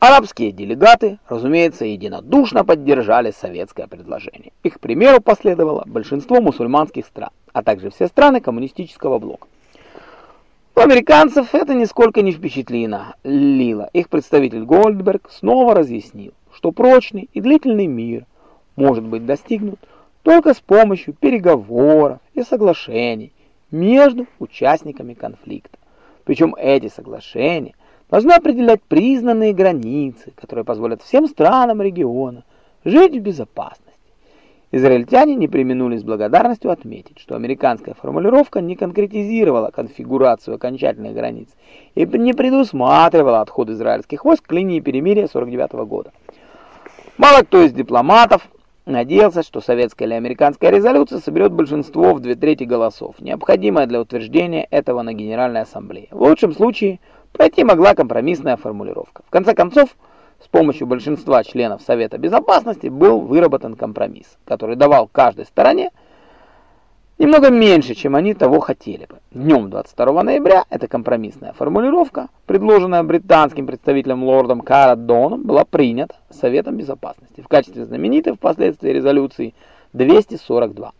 Арабские делегаты, разумеется, единодушно поддержали советское предложение. Их примеру последовало большинство мусульманских стран, а также все страны коммунистического блока. У американцев это нисколько не впечатлило. Лила. Их представитель Гольдберг снова разъяснил, что прочный и длительный мир может быть достигнут только с помощью переговоров и соглашений между участниками конфликта. Причем эти соглашения должны определять признанные границы, которые позволят всем странам региона жить в безопасности. Израильтяне не преминули с благодарностью отметить, что американская формулировка не конкретизировала конфигурацию окончательных границ и не предусматривала отход израильских войск к линии перемирия 49 года. Мало кто из дипломатов надеялся, что советская или американская резолюция соберет большинство в две трети голосов, необходимое для утверждения этого на Генеральной Ассамблее. В лучшем случае пройти могла компромиссная формулировка. В конце концов, с помощью большинства членов Совета Безопасности был выработан компромисс, который давал каждой стороне немного меньше, чем они того хотели бы. Днем 22 ноября эта компромиссная формулировка, предложенная британским представителем лордом Карадоном, была принята Советом Безопасности в качестве знаменитой впоследствии резолюции 242.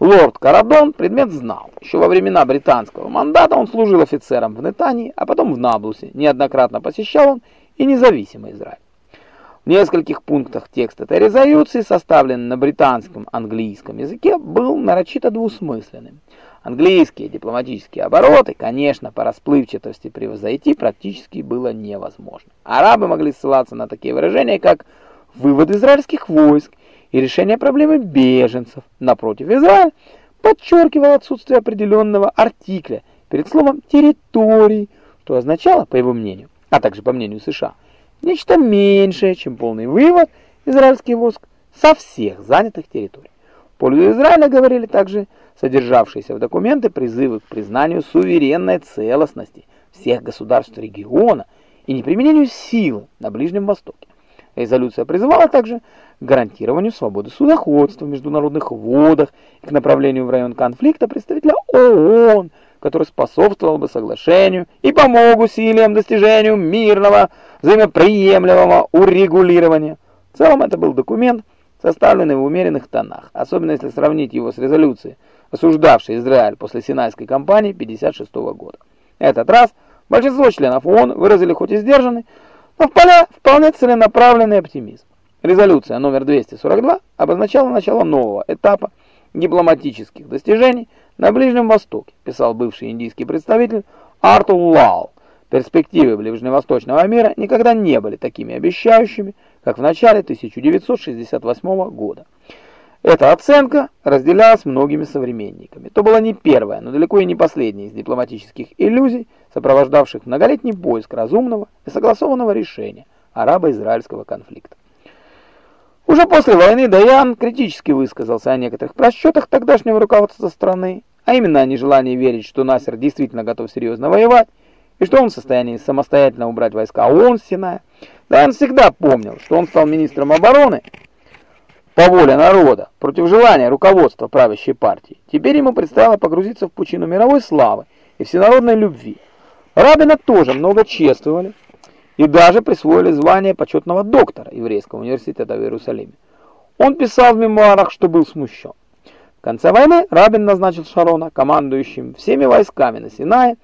Лорд Карадон предмет знал. Еще во времена британского мандата он служил офицером в Нетании, а потом в Наблусе. Неоднократно посещал он и независимый Израиль. Нескольких пунктах текст этой резолюции, составленный на британском английском языке, был нарочито двусмысленным. Английские дипломатические обороты, конечно, по расплывчатости превзойти практически было невозможно. Арабы могли ссылаться на такие выражения, как «вывод израильских войск» и решение проблемы беженцев. Напротив, Израиль подчеркивал отсутствие определенного артикля перед словом «территорий», что означало, по его мнению, а также по мнению США, нечто меньшее, чем полный вывод израильских войск со всех занятых территорий. В пользу Израиля говорили также содержавшиеся в документы призывы к признанию суверенной целостности всех государств региона и неприменению силы на Ближнем Востоке. Резолюция призывала также к гарантированию свободы судоходства в международных водах и к направлению в район конфликта представителя ООН который способствовал бы соглашению и помог усилиям достижению мирного, взаимоприемлемого урегулирования. В целом это был документ, составленный в умеренных тонах, особенно если сравнить его с резолюцией, осуждавшей Израиль после Синайской кампании 56 года. Этот раз большинство членов ООН выразили хоть и сдержанный, но вполне, вполне целенаправленный оптимизм. Резолюция номер 242 обозначала начало нового этапа дипломатических достижений на Ближнем Востоке, писал бывший индийский представитель Артур Лау. Перспективы ближневосточного мира никогда не были такими обещающими, как в начале 1968 года. Эта оценка разделялась многими современниками. То была не первая, но далеко и не последняя из дипломатических иллюзий, сопровождавших многолетний поиск разумного и согласованного решения арабо-израильского конфликта. Уже после войны Даян критически высказался о некоторых просчетах тогдашнего руководства страны а именно нежелание верить, что Насер действительно готов серьезно воевать, и что он в состоянии самостоятельно убрать войска ООН с Синая. Да, он всегда помнил, что он стал министром обороны по воле народа, против желания руководства правящей партии. Теперь ему предстояло погрузиться в пучину мировой славы и всенародной любви. Рабина тоже много чествовали и даже присвоили звание почетного доктора еврейского университета в Иерусалиме. Он писал в мемуарах, что был смущен. В конце войны Рабин назначил Шарона командующим всеми войсками на Синае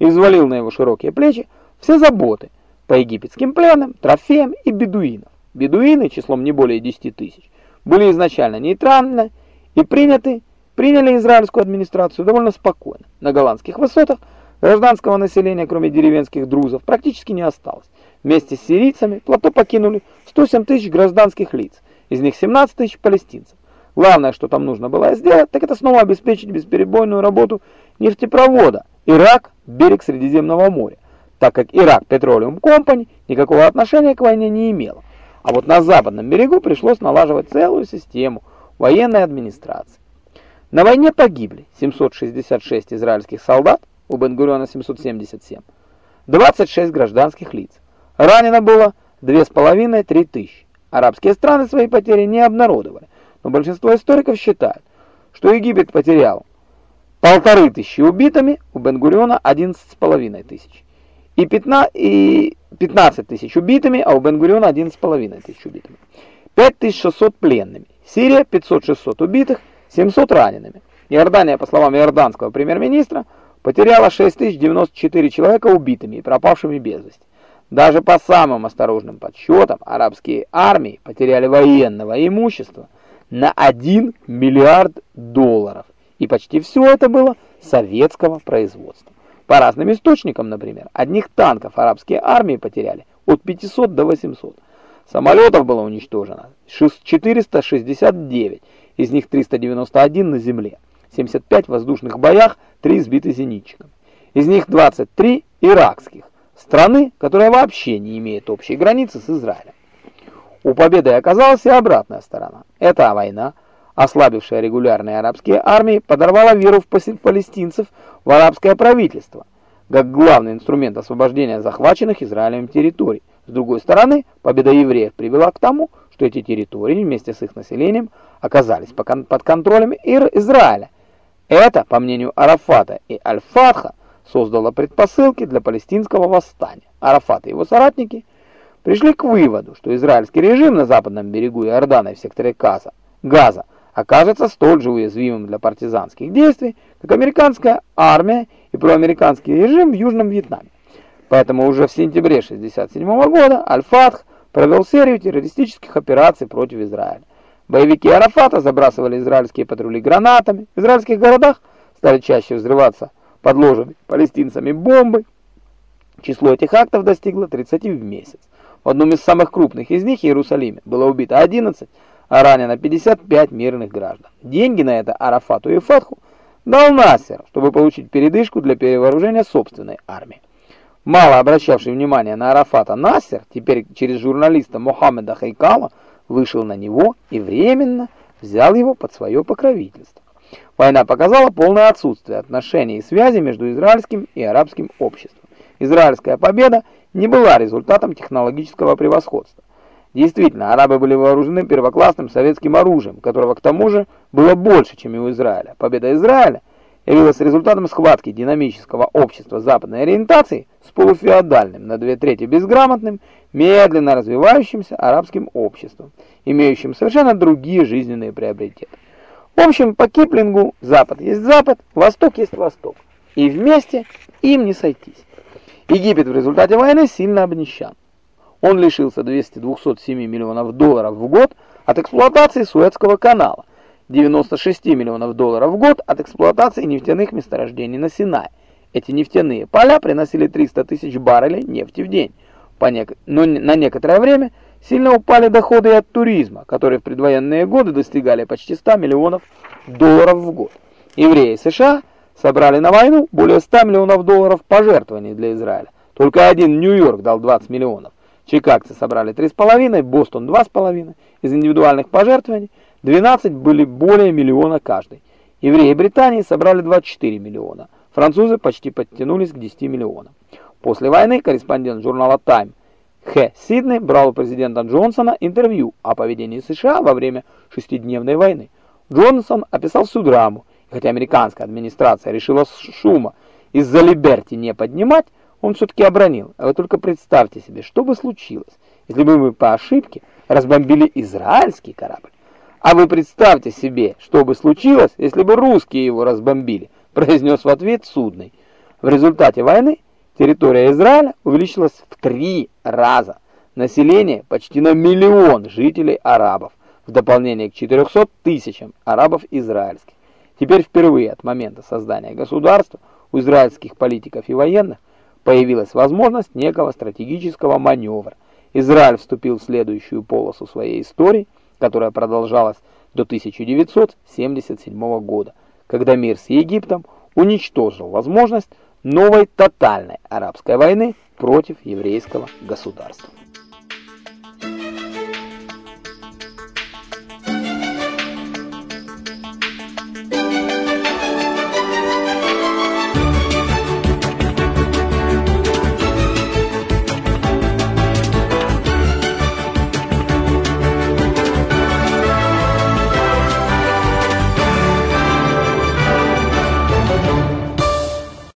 и взвалил на его широкие плечи все заботы по египетским пленам, трофеям и бедуинам. Бедуины, числом не более 10 тысяч, были изначально нейтральны и приняты, приняли израильскую администрацию довольно спокойно. На голландских высотах гражданского населения, кроме деревенских друзов, практически не осталось. Вместе с сирийцами плато покинули 107 тысяч гражданских лиц, из них 17 тысяч палестинцев. Главное, что там нужно было сделать, так это снова обеспечить бесперебойную работу нефтепровода Ирак, берег Средиземного моря, так как Ирак Petroleum Company никакого отношения к войне не имела. А вот на западном берегу пришлось налаживать целую систему военной администрации. На войне погибли 766 израильских солдат, у Бен-Гуриона 777, 26 гражданских лиц. Ранено было 2,5-3 тысячи. Арабские страны свои потери не обнародовали но большинство историков считают, что Египет потерял полторы тысячи убитыми, у Бен-Гуриона одиннадцать с половиной тысяч. и 15, и 15 тысяч убитыми, а у Бен-Гуриона 11,5 тысяч убитыми. 5600 пленными. Сирия 500-600 убитых, 700 ранеными. Иордания, по словам иорданского премьер-министра, потеряла 6094 человека убитыми и пропавшими без вести. Даже по самым осторожным подсчетам арабские армии потеряли военного имущества на 1 миллиард долларов. И почти все это было советского производства. По разным источникам, например, одних танков арабские армии потеряли от 500 до 800. Самолетов было уничтожено 469, из них 391 на земле, 75 в воздушных боях, 3 сбиты зенитчиками. Из них 23 иракских, страны, которая вообще не имеет общей границы с Израилем. У победы оказалась и обратная сторона. Эта война, ослабившая регулярные арабские армии, подорвала веру в палестинцев в арабское правительство, как главный инструмент освобождения захваченных Израилем территорий. С другой стороны, победа евреев привела к тому, что эти территории вместе с их населением оказались под контролем Израиля. Это, по мнению Арафата и Аль-Фатха, создало предпосылки для палестинского восстания. Арафат и его соратники пришли к выводу, что израильский режим на западном берегу Иордана и в секторе Газа, Газа окажется столь же уязвимым для партизанских действий, как американская армия и проамериканский режим в Южном Вьетнаме. Поэтому уже в сентябре 1967 года Аль-Фатх провел серию террористических операций против Израиля. Боевики Арафата забрасывали израильские патрули гранатами, в израильских городах стали чаще взрываться подложенные палестинцами бомбы. Число этих актов достигло 30 в месяц. В одном из самых крупных из них, Иерусалиме, было убито 11, а ранено 55 мирных граждан. Деньги на это Арафату и Фатху дал Насер, чтобы получить передышку для перевооружения собственной армии. Мало обращавший внимание на Арафата Насер, теперь через журналиста Мухаммеда Хайкала, вышел на него и временно взял его под свое покровительство. Война показала полное отсутствие отношений и связи между израильским и арабским обществом. Израильская победа не была результатом технологического превосходства. Действительно, арабы были вооружены первоклассным советским оружием, которого к тому же было больше, чем и у Израиля. Победа Израиля явилась результатом схватки динамического общества западной ориентации с полуфеодальным, на две трети безграмотным, медленно развивающимся арабским обществом, имеющим совершенно другие жизненные приоритеты. В общем, по Киплингу Запад есть Запад, Восток есть Восток, и вместе им не сойтись. Египет в результате войны сильно обнищан. Он лишился 200-207 миллионов долларов в год от эксплуатации Суэцкого канала, 96 миллионов долларов в год от эксплуатации нефтяных месторождений на Синае. Эти нефтяные поля приносили 300 тысяч баррелей нефти в день. Но на некоторое время сильно упали доходы от туризма, которые в предвоенные годы достигали почти 100 миллионов долларов в год. Евреи США собрали на войну более 100 миллионов долларов пожертвований для Израиля. Только один Нью-Йорк дал 20 миллионов. Чикагцы собрали 3,5, Бостон 2,5. Из индивидуальных пожертвований 12 были более миллиона каждый. Евреи Британии собрали 24 миллиона. Французы почти подтянулись к 10 миллионам. После войны корреспондент журнала Time Х. Сиднey брал у президента Джонсона интервью о поведении США во время шестидневной войны. Джонсон описал всю драму, хотя американская администрация решила шума из-за Либерти не поднимать, он все-таки обронил. А вы только представьте себе, что бы случилось, если бы мы по ошибке разбомбили израильский корабль. А вы представьте себе, что бы случилось, если бы русские его разбомбили, произнес в ответ судный. В результате войны территория Израиля увеличилась в три раза. Население почти на миллион жителей арабов, в дополнение к 400 тысячам арабов израильских. Теперь впервые от момента создания государства у израильских политиков и военных появилась возможность некого стратегического маневра. Израиль вступил в следующую полосу своей истории, которая продолжалась до 1977 года, когда мир с Египтом уничтожил возможность новой тотальной арабской войны против еврейского государства.